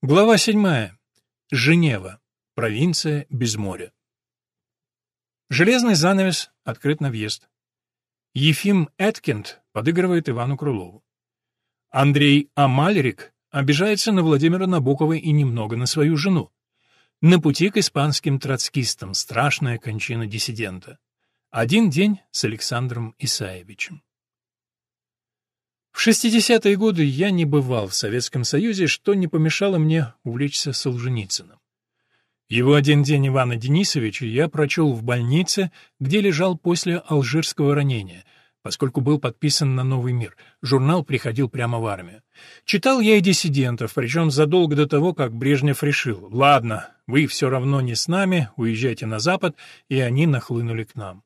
Глава 7. Женева. Провинция без моря. Железный занавес открыт на въезд. Ефим Эткинд подыгрывает Ивану Крылову. Андрей Амальрик обижается на Владимира Набокова и немного на свою жену. На пути к испанским троцкистам страшная кончина диссидента. Один день с Александром Исаевичем. В 60-е годы я не бывал в Советском Союзе, что не помешало мне увлечься Солженицыным. Его один день Ивана Денисовича я прочел в больнице, где лежал после алжирского ранения, поскольку был подписан на «Новый мир». Журнал приходил прямо в армию. Читал я и диссидентов, причем задолго до того, как Брежнев решил «Ладно, вы все равно не с нами, уезжайте на Запад», и они нахлынули к нам.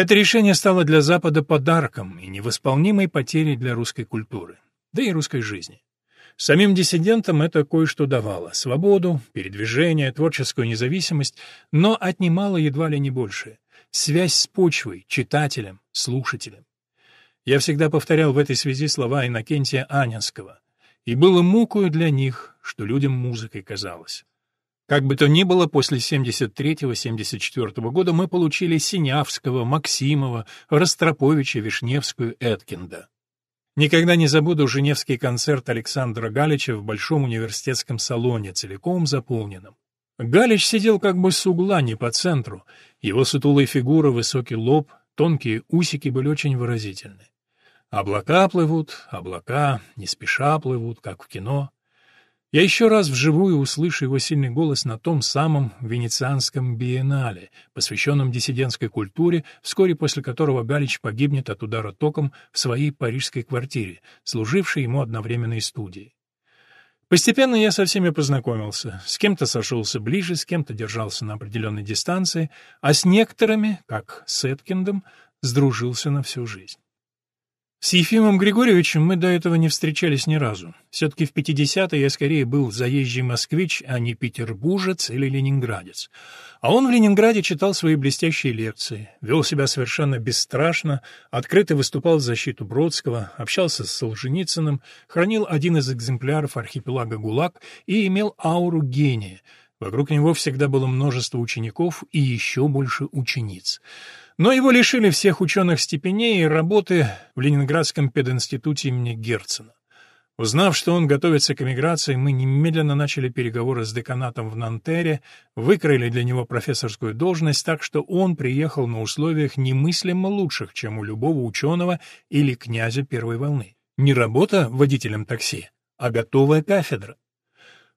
Это решение стало для Запада подарком и невосполнимой потерей для русской культуры, да и русской жизни. Самим диссидентам это кое-что давало — свободу, передвижение, творческую независимость, но отнимало едва ли не больше — связь с почвой, читателем, слушателем. Я всегда повторял в этой связи слова Иннокентия Анинского. «И было мукою для них, что людям музыкой казалось». Как бы то ни было, после 73-74 года мы получили Синявского, Максимова, Ростроповича, Вишневскую, Эткинда. Никогда не забуду женевский концерт Александра Галича в Большом университетском салоне, целиком заполненном. Галич сидел как бы с угла, не по центру. Его сутулая фигура, высокий лоб, тонкие усики были очень выразительны. Облака плывут, облака не спеша плывут, как в кино. Я еще раз вживую услышу его сильный голос на том самом Венецианском биеннале, посвященном диссидентской культуре, вскоре после которого Галич погибнет от удара током в своей парижской квартире, служившей ему одновременной студией. Постепенно я со всеми познакомился, с кем-то сошелся ближе, с кем-то держался на определенной дистанции, а с некоторыми, как с Эткиндом, сдружился на всю жизнь. С Ефимом Григорьевичем мы до этого не встречались ни разу. Все-таки в 50-е я скорее был заезжий москвич, а не петербуржец или ленинградец. А он в Ленинграде читал свои блестящие лекции, вел себя совершенно бесстрашно, открыто выступал в защиту Бродского, общался с Солженицыным, хранил один из экземпляров архипелага ГУЛАГ и имел ауру гения. Вокруг него всегда было множество учеников и еще больше учениц. Но его лишили всех ученых степеней и работы в Ленинградском пединституте имени Герцена. Узнав, что он готовится к эмиграции, мы немедленно начали переговоры с деканатом в Нантере, выкроили для него профессорскую должность, так что он приехал на условиях немыслимо лучших, чем у любого ученого или князя первой волны. Не работа водителем такси, а готовая кафедра.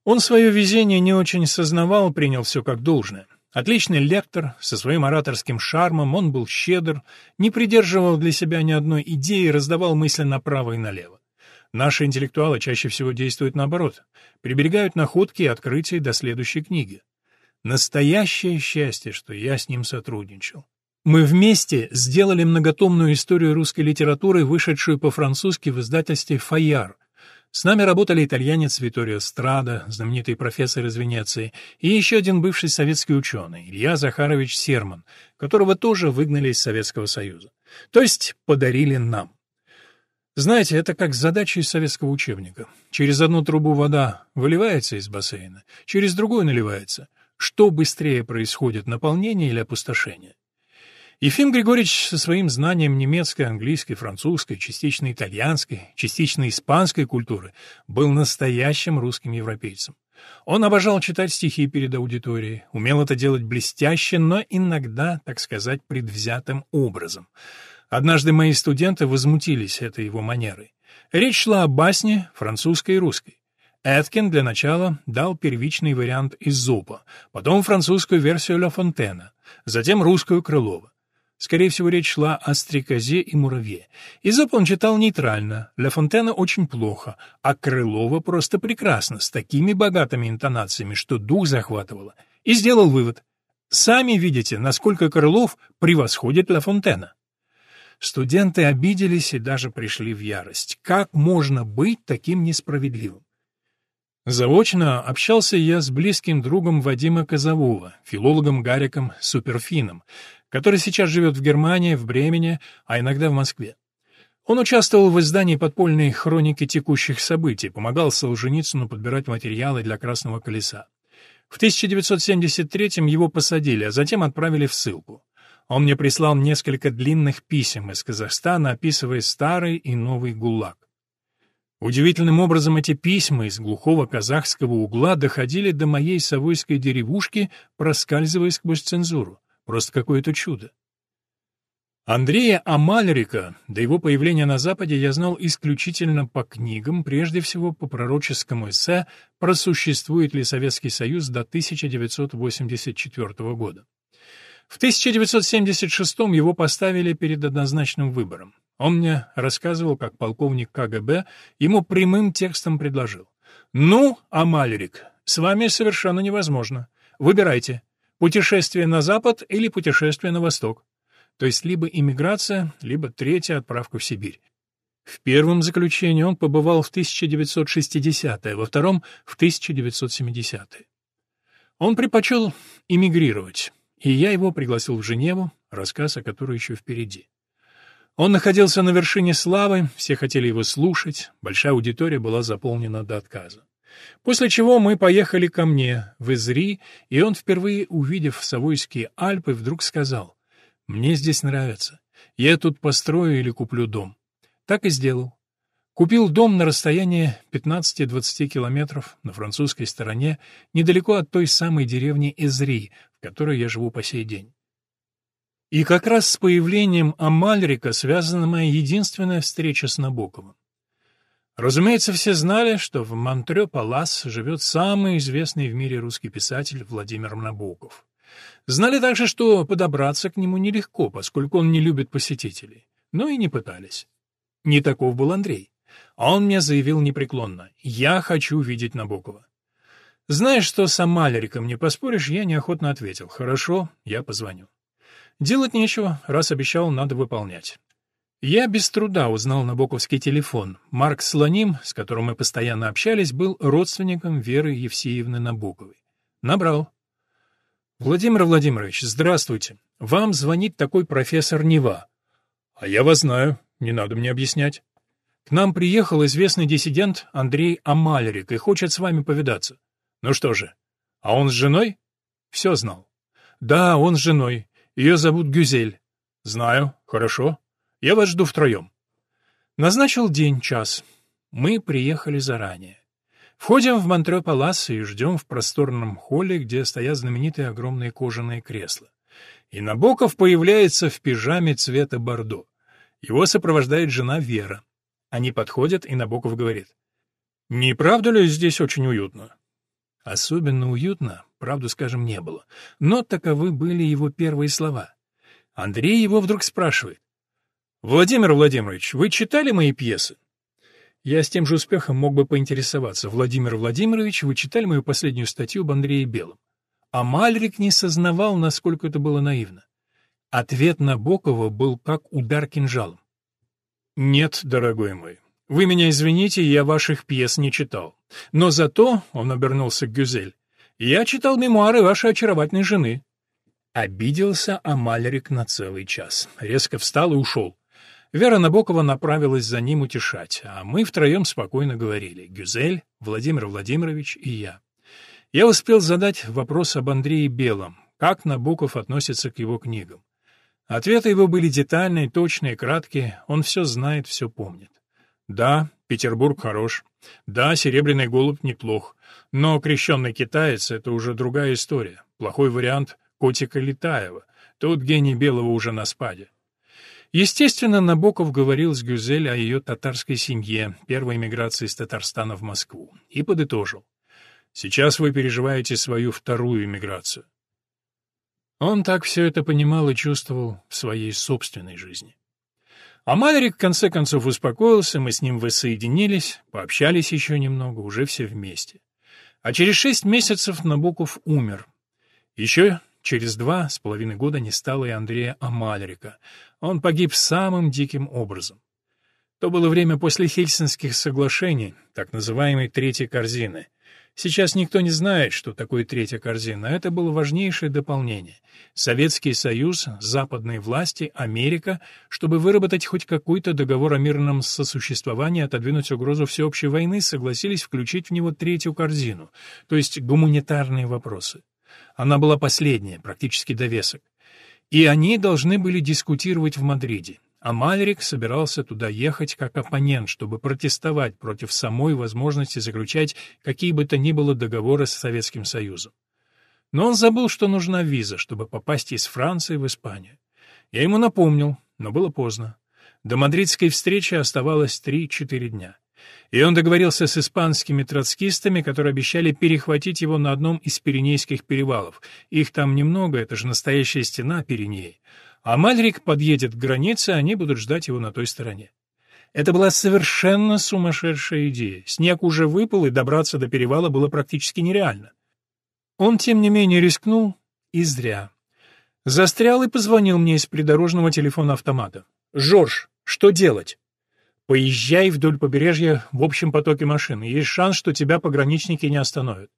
Он свое везение не очень сознавал, принял все как должное. Отличный лектор, со своим ораторским шармом, он был щедр, не придерживал для себя ни одной идеи, раздавал мысли направо и налево. Наши интеллектуалы чаще всего действуют наоборот, приберегают находки и открытия до следующей книги. Настоящее счастье, что я с ним сотрудничал. Мы вместе сделали многотомную историю русской литературы, вышедшую по-французски в издательстве «Фаяр», с нами работали итальянец Виторио Страда, знаменитый профессор из Венеции, и еще один бывший советский ученый, Илья Захарович Серман, которого тоже выгнали из Советского Союза. То есть подарили нам. Знаете, это как задача из советского учебника. Через одну трубу вода выливается из бассейна, через другую наливается. Что быстрее происходит, наполнение или опустошение? Ефим Григорьевич со своим знанием немецкой, английской, французской, частично итальянской, частично испанской культуры был настоящим русским европейцем. Он обожал читать стихи перед аудиторией, умел это делать блестяще, но иногда, так сказать, предвзятым образом. Однажды мои студенты возмутились этой его манерой. Речь шла о басне французской и русской. Эткин для начала дал первичный вариант из Зопа, потом французскую версию Ла Фонтена, затем русскую Крылова. Скорее всего, речь шла о стрекозе и муравье. Изоп он читал нейтрально, Ля Фонтена очень плохо, а Крылова просто прекрасно, с такими богатыми интонациями, что дух захватывало. И сделал вывод. Сами видите, насколько Крылов превосходит Ля Фонтена. Студенты обиделись и даже пришли в ярость. Как можно быть таким несправедливым? Заочно общался я с близким другом Вадима Казового, филологом Гариком Суперфином, который сейчас живет в Германии, в Бремене, а иногда в Москве. Он участвовал в издании подпольной хроники текущих событий, помогал Солженицыну подбирать материалы для «Красного колеса». В 1973-м его посадили, а затем отправили в ссылку. Он мне прислал несколько длинных писем из Казахстана, описывая старый и новый ГУЛАГ. Удивительным образом эти письма из глухого казахского угла доходили до моей совойской деревушки, проскальзывая сквозь цензуру. Просто какое-то чудо. Андрея Амальрика до его появления на Западе я знал исключительно по книгам, прежде всего по пророческому эссе «Просуществует ли Советский Союз до 1984 года». В 1976 его поставили перед однозначным выбором. Он мне рассказывал, как полковник КГБ ему прямым текстом предложил. «Ну, Амальрик, с вами совершенно невозможно. Выбирайте, путешествие на Запад или путешествие на Восток то есть либо иммиграция, либо третья отправка в Сибирь. В первом заключении он побывал в 1960-е, во втором — в 1970-е. Он предпочел эмигрировать, и я его пригласил в Женеву, рассказ о которой еще впереди. Он находился на вершине славы, все хотели его слушать, большая аудитория была заполнена до отказа. После чего мы поехали ко мне, в Изри, и он, впервые увидев Савойские Альпы, вдруг сказал, мне здесь нравится. Я тут построю или куплю дом. Так и сделал. Купил дом на расстоянии 15-20 километров на французской стороне, недалеко от той самой деревни Эзри, в которой я живу по сей день. И как раз с появлением Амальрика связана моя единственная встреча с Набоковым. Разумеется, все знали, что в Монтрё-Палас живет самый известный в мире русский писатель Владимир Набоков. Знали также, что подобраться к нему нелегко, поскольку он не любит посетителей. Но и не пытались. Не таков был Андрей. Он мне заявил непреклонно «Я хочу видеть Набокова». Знаешь, что с Амалериком не поспоришь, я неохотно ответил «Хорошо, я позвоню». Делать нечего, раз обещал, надо выполнять. Я без труда узнал набоковский телефон. Марк Слоним, с которым мы постоянно общались, был родственником Веры Евсеевны Набоковой. Набрал. Владимир Владимирович, здравствуйте. Вам звонит такой профессор Нева. А я вас знаю, не надо мне объяснять. К нам приехал известный диссидент Андрей Амалерик и хочет с вами повидаться. Ну что же, а он с женой? Все знал. Да, он с женой. Ее зовут Гюзель. Знаю, хорошо. Я вас жду втроем. Назначил день, час. Мы приехали заранее. Входим в Монтре-Палас и ждем в просторном холле, где стоят знаменитые огромные кожаные кресла. И Набоков появляется в пижаме цвета бордо. Его сопровождает жена Вера. Они подходят, и Набоков говорит. «Не правда ли здесь очень уютно?» Особенно уютно, правду скажем, не было. Но таковы были его первые слова. Андрей его вдруг спрашивает. «Владимир Владимирович, вы читали мои пьесы?» Я с тем же успехом мог бы поинтересоваться. Владимир Владимирович, вы читали мою последнюю статью об Андрее Белом? А Мальрик не сознавал, насколько это было наивно. Ответ Набокова был как удар кинжалом. «Нет, дорогой мой, вы меня извините, я ваших пьес не читал. Но зато, — он обернулся к Гюзель, — я читал мемуары вашей очаровательной жены». Обиделся Амальрик на целый час. Резко встал и ушел. Вера Набокова направилась за ним утешать, а мы втроем спокойно говорили — Гюзель, Владимир Владимирович и я. Я успел задать вопрос об Андрее Белом, как Набоков относится к его книгам. Ответы его были детальные, точные, краткие, он все знает, все помнит. Да, Петербург хорош. Да, Серебряный голубь неплох. Но крещенный китаец — это уже другая история. Плохой вариант — котика Летаева. Тут гений Белого уже на спаде. Естественно, Набоков говорил с Гюзель о ее татарской семье, первой миграции из Татарстана в Москву, и подытожил. «Сейчас вы переживаете свою вторую миграцию». Он так все это понимал и чувствовал в своей собственной жизни. А Малерик в конце концов успокоился, мы с ним воссоединились, пообщались еще немного, уже все вместе. А через шесть месяцев Набоков умер. Еще Через два с половиной года не стало и Андрея Амальрика. Он погиб самым диким образом. То было время после Хельсинских соглашений, так называемой «третьей корзины». Сейчас никто не знает, что такое третья корзина. Это было важнейшее дополнение. Советский Союз, западные власти, Америка, чтобы выработать хоть какой-то договор о мирном сосуществовании, отодвинуть угрозу всеобщей войны, согласились включить в него третью корзину, то есть гуманитарные вопросы. Она была последняя, практически довесок. И они должны были дискутировать в Мадриде. А Мальрик собирался туда ехать как оппонент, чтобы протестовать против самой возможности заключать какие бы то ни было договоры с Советским Союзом. Но он забыл, что нужна виза, чтобы попасть из Франции в Испанию. Я ему напомнил, но было поздно. До мадридской встречи оставалось 3-4 дня. И он договорился с испанскими троцкистами, которые обещали перехватить его на одном из Пиренейских перевалов. Их там немного, это же настоящая стена Пиренеи. А Мальрик подъедет к границе, они будут ждать его на той стороне. Это была совершенно сумасшедшая идея. Снег уже выпал, и добраться до перевала было практически нереально. Он, тем не менее, рискнул, и зря. Застрял и позвонил мне из придорожного телефона автомата. «Жорж, что делать?» «Поезжай вдоль побережья в общем потоке машин. Есть шанс, что тебя пограничники не остановят».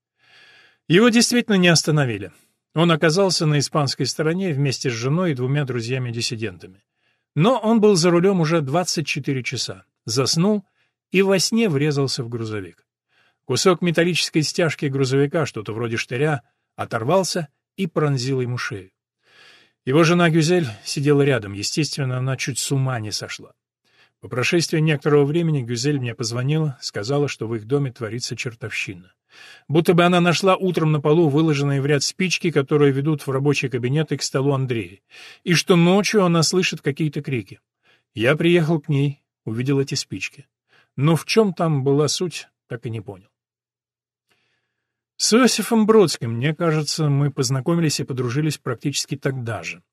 Его действительно не остановили. Он оказался на испанской стороне вместе с женой и двумя друзьями-диссидентами. Но он был за рулем уже 24 часа, заснул и во сне врезался в грузовик. Кусок металлической стяжки грузовика, что-то вроде штыря, оторвался и пронзил ему шею. Его жена Гюзель сидела рядом, естественно, она чуть с ума не сошла. По прошествии некоторого времени Гюзель мне позвонила, сказала, что в их доме творится чертовщина. Будто бы она нашла утром на полу выложенные в ряд спички, которые ведут в рабочий кабинет и к столу Андрея, и что ночью она слышит какие-то крики. Я приехал к ней, увидел эти спички. Но в чем там была суть, так и не понял. С Иосифом Бродским, мне кажется, мы познакомились и подружились практически тогда же.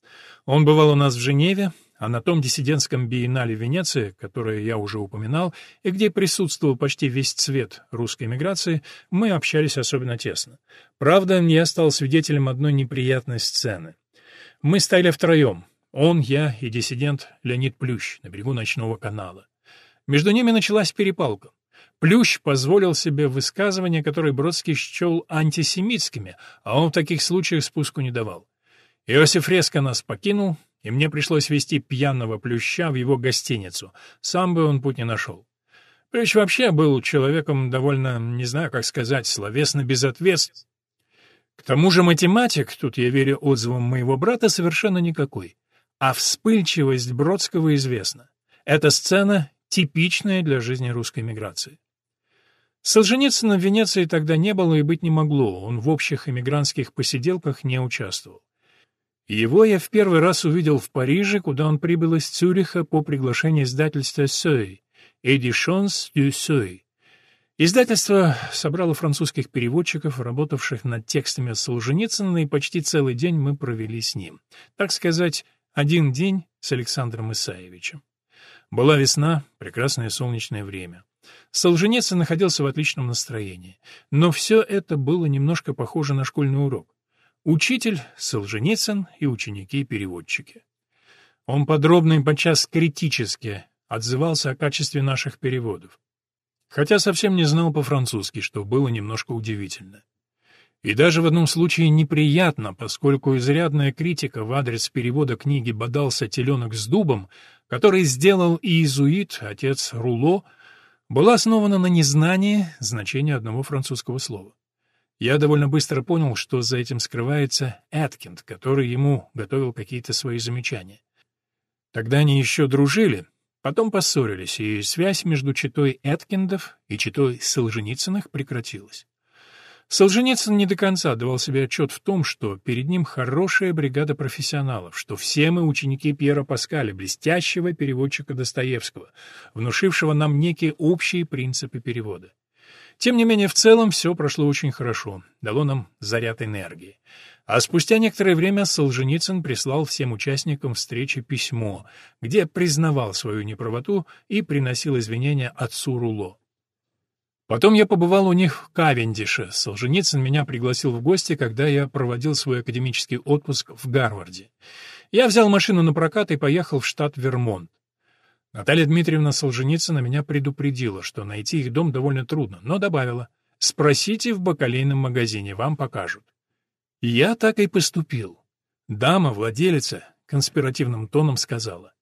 Он бывал у нас в Женеве, а на том диссидентском биеннале Венеции, которое я уже упоминал, и где присутствовал почти весь цвет русской миграции, мы общались особенно тесно. Правда, я стал свидетелем одной неприятной сцены. Мы стояли втроем, он, я и диссидент Леонид Плющ на берегу ночного канала. Между ними началась перепалка. Плющ позволил себе высказывания, которые Бродский счел антисемитскими, а он в таких случаях спуску не давал. Иосиф резко нас покинул, и мне пришлось вести пьяного Плюща в его гостиницу. Сам бы он путь не нашел. Плющ вообще был человеком довольно, не знаю, как сказать, словесно безответственным. К тому же математик, тут я верю отзывам моего брата, совершенно никакой. А вспыльчивость Бродского известна. Эта сцена типичная для жизни русской миграции. Солженицына в Венеции тогда не было и быть не могло, он в общих эмигрантских посиделках не участвовал. Его я в первый раз увидел в Париже, куда он прибыл из Цюриха по приглашению издательства «Сёй» «Éditions du Seuil». Издательство собрало французских переводчиков, работавших над текстами Солженицына, и почти целый день мы провели с ним. Так сказать, один день с Александром Исаевичем. Была весна, прекрасное солнечное время. Солженицын находился в отличном настроении. Но все это было немножко похоже на школьный урок. Учитель, Солженицын и ученики-переводчики. Он подробно и подчас критически отзывался о качестве наших переводов. Хотя совсем не знал по-французски, что было немножко удивительно. И даже в одном случае неприятно, поскольку изрядная критика в адрес перевода книги «Бодался теленок с дубом», который сделал иезуит, отец Руло, была основана на незнании значения одного французского слова. Я довольно быстро понял, что за этим скрывается Эткинд, который ему готовил какие-то свои замечания. Тогда они еще дружили, потом поссорились, и связь между читой Эткиндов и читой Солженицыных прекратилась. Солженицын не до конца давал себе отчет в том, что перед ним хорошая бригада профессионалов, что все мы ученики Пьера Паскаля, блестящего переводчика Достоевского, внушившего нам некие общие принципы перевода. Тем не менее, в целом все прошло очень хорошо, дало нам заряд энергии. А спустя некоторое время Солженицын прислал всем участникам встречи письмо, где признавал свою неправоту и приносил извинения отцу Руло. Потом я побывал у них в Кавендише. Солженицын меня пригласил в гости, когда я проводил свой академический отпуск в Гарварде. Я взял машину на прокат и поехал в штат Вермонт. Наталья Дмитриевна Солженицына меня предупредила, что найти их дом довольно трудно, но добавила, Спросите в бакалейном магазине, вам покажут. Я так и поступил. Дама, владелица, конспиративным тоном сказала.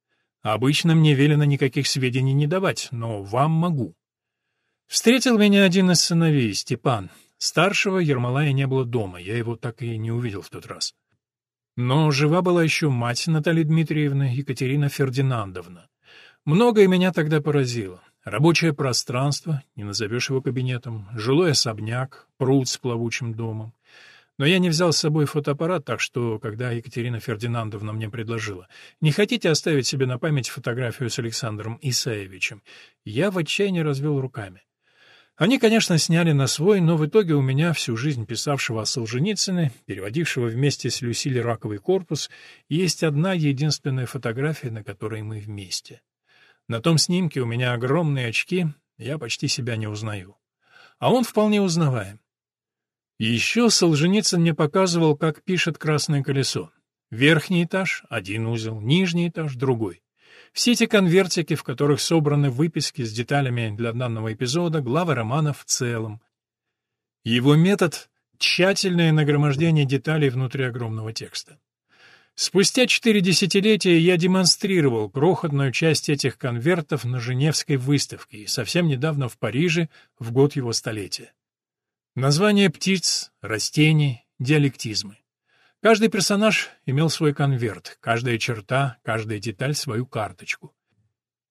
Обычно мне велено никаких сведений не давать, но вам могу. Встретил меня один из сыновей, Степан. Старшего Ермолая не было дома, я его так и не увидел в тот раз. Но жива была еще мать Натальи Дмитриевны, Екатерина Фердинандовна. Многое меня тогда поразило. Рабочее пространство, не назовешь его кабинетом, жилой особняк, пруд с плавучим домом. Но я не взял с собой фотоаппарат, так что, когда Екатерина Фердинандовна мне предложила, «Не хотите оставить себе на память фотографию с Александром Исаевичем?» Я в отчаянии развел руками. Они, конечно, сняли на свой, но в итоге у меня, всю жизнь писавшего о Солженицыне, переводившего вместе с Люсиль раковый корпус, есть одна единственная фотография, на которой мы вместе. На том снимке у меня огромные очки, я почти себя не узнаю. А он вполне узнаваем. Еще Солженицын мне показывал, как пишет «Красное колесо». Верхний этаж — один узел, нижний этаж — другой. Все эти конвертики, в которых собраны выписки с деталями для данного эпизода, главы романа в целом. Его метод — тщательное нагромождение деталей внутри огромного текста. Спустя четыре десятилетия я демонстрировал крохотную часть этих конвертов на Женевской выставке и совсем недавно в Париже, в год его столетия. Названия птиц, растений, диалектизмы. Каждый персонаж имел свой конверт, каждая черта, каждая деталь свою карточку.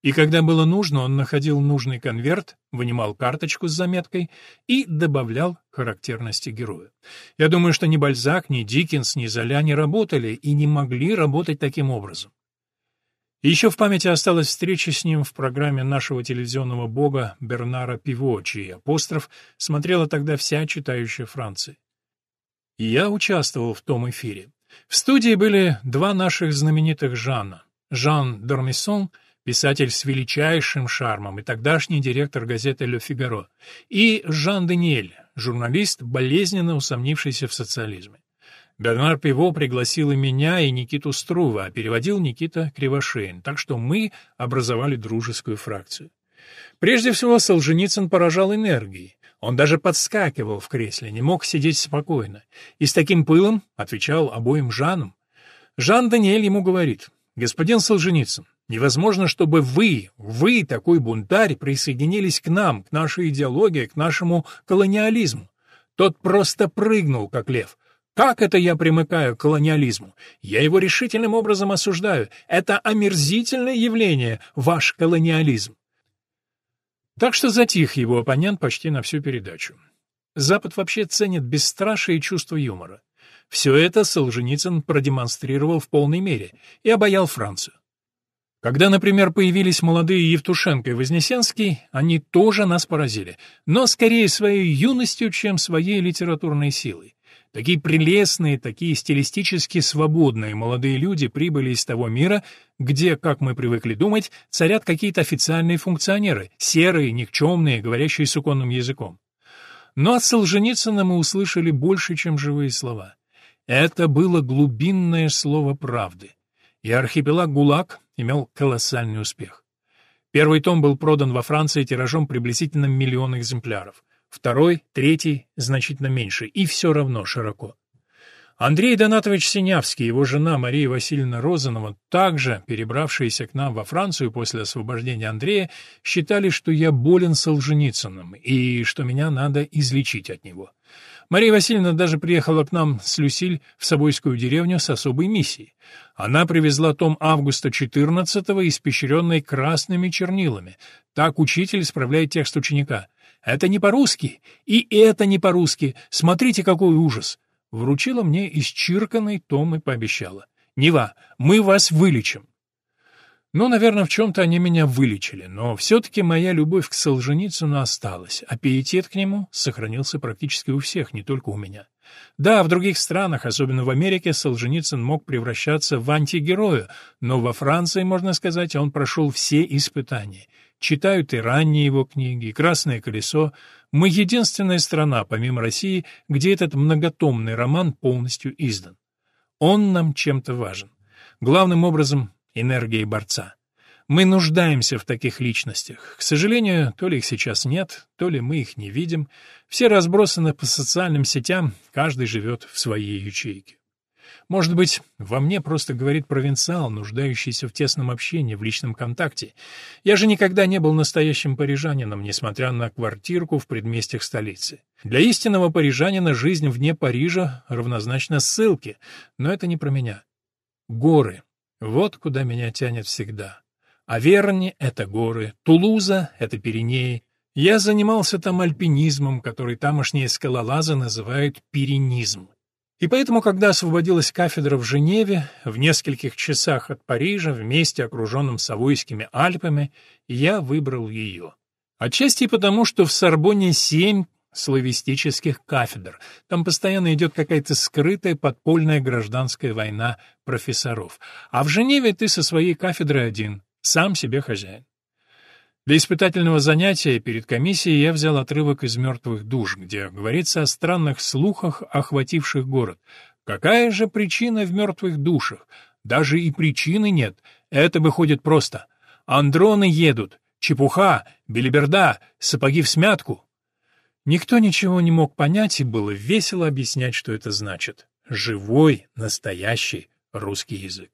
И когда было нужно, он находил нужный конверт, вынимал карточку с заметкой и добавлял характерности героя. Я думаю, что ни Бальзак, ни Диккенс, ни Золя не работали и не могли работать таким образом. еще в памяти осталась встреча с ним в программе нашего телевизионного бога Бернара Пиво, чей апостроф смотрела тогда вся читающая Франция. Я участвовал в том эфире. В студии были два наших знаменитых Жана. Жан Дормисон — писатель с величайшим шармом и тогдашний директор газеты «Ле Фигаро», и Жан Даниэль, журналист, болезненно усомнившийся в социализме. Бернар Пиво пригласил и меня, и Никиту Струва, а переводил Никита Кривошеин, так что мы образовали дружескую фракцию. Прежде всего, Солженицын поражал энергией. Он даже подскакивал в кресле, не мог сидеть спокойно. И с таким пылом отвечал обоим Жанам. Жан Даниэль ему говорит, «Господин Солженицын, Невозможно, чтобы вы, вы, такой бунтарь, присоединились к нам, к нашей идеологии, к нашему колониализму. Тот просто прыгнул, как лев. Как это я примыкаю к колониализму? Я его решительным образом осуждаю. Это омерзительное явление, ваш колониализм. Так что затих его оппонент почти на всю передачу. Запад вообще ценит бесстрашие чувство юмора. Все это Солженицын продемонстрировал в полной мере и обаял Францию. Когда, например, появились молодые Евтушенко и Вознесенский, они тоже нас поразили, но скорее своей юностью, чем своей литературной силой. Такие прелестные, такие стилистически свободные молодые люди прибыли из того мира, где, как мы привыкли думать, царят какие-то официальные функционеры, серые, никчемные, говорящие суконным языком. Но от Солженицына мы услышали больше, чем живые слова. Это было глубинное слово правды. И архипелаг ГУЛАГ имел колоссальный успех. Первый том был продан во Франции тиражом приблизительно миллион экземпляров. Второй, третий значительно меньше, и все равно широко. Андрей Донатович Синявский и его жена Мария Васильевна Розанова, также перебравшиеся к нам во Францию после освобождения Андрея, считали, что я болен Солженицыным и что меня надо излечить от него. Мария Васильевна даже приехала к нам с Люсиль в Собойскую деревню с особой миссией. Она привезла том августа 14-го, испещренный красными чернилами. Так учитель исправляет текст ученика. «Это не по-русски, и это не по-русски. Смотрите, какой ужас!» Вручила мне исчирканный том и пообещала. «Нева, мы вас вылечим». Ну, наверное, в чем-то они меня вылечили, но все-таки моя любовь к Солженицыну осталась, а пиетет к нему сохранился практически у всех, не только у меня. Да, в других странах, особенно в Америке, Солженицын мог превращаться в антигероя, но во Франции, можно сказать, он прошел все испытания. Читают и ранние его книги, и «Красное колесо». Мы единственная страна, помимо России, где этот многотомный роман полностью издан. Он нам чем-то важен. Главным образом энергией борца. Мы нуждаемся в таких личностях. К сожалению, то ли их сейчас нет, то ли мы их не видим. Все разбросаны по социальным сетям, каждый живет в своей ячейке. Может быть, во мне просто говорит провинциал, нуждающийся в тесном общении, в личном контакте. Я же никогда не был настоящим парижанином, несмотря на квартирку в предместьях столицы. Для истинного парижанина жизнь вне Парижа равнозначна ссылке, но это не про меня. Горы. Вот куда меня тянет всегда. Аверни — это горы, Тулуза — это Пиренеи. Я занимался там альпинизмом, который тамошние скалолазы называют пиренизм. И поэтому, когда освободилась кафедра в Женеве, в нескольких часах от Парижа, в месте, окруженном Савойскими Альпами, я выбрал ее. Отчасти потому, что в Сорбоне семь славистических кафедр. Там постоянно идет какая-то скрытая подпольная гражданская война профессоров. А в Женеве ты со своей кафедрой один, сам себе хозяин. Для испытательного занятия перед комиссией я взял отрывок из «Мертвых душ», где говорится о странных слухах, охвативших город. Какая же причина в мертвых душах? Даже и причины нет. Это выходит просто. Андроны едут. Чепуха, белиберда, сапоги в смятку. Никто ничего не мог понять, и было весело объяснять, что это значит. Живой, настоящий русский язык.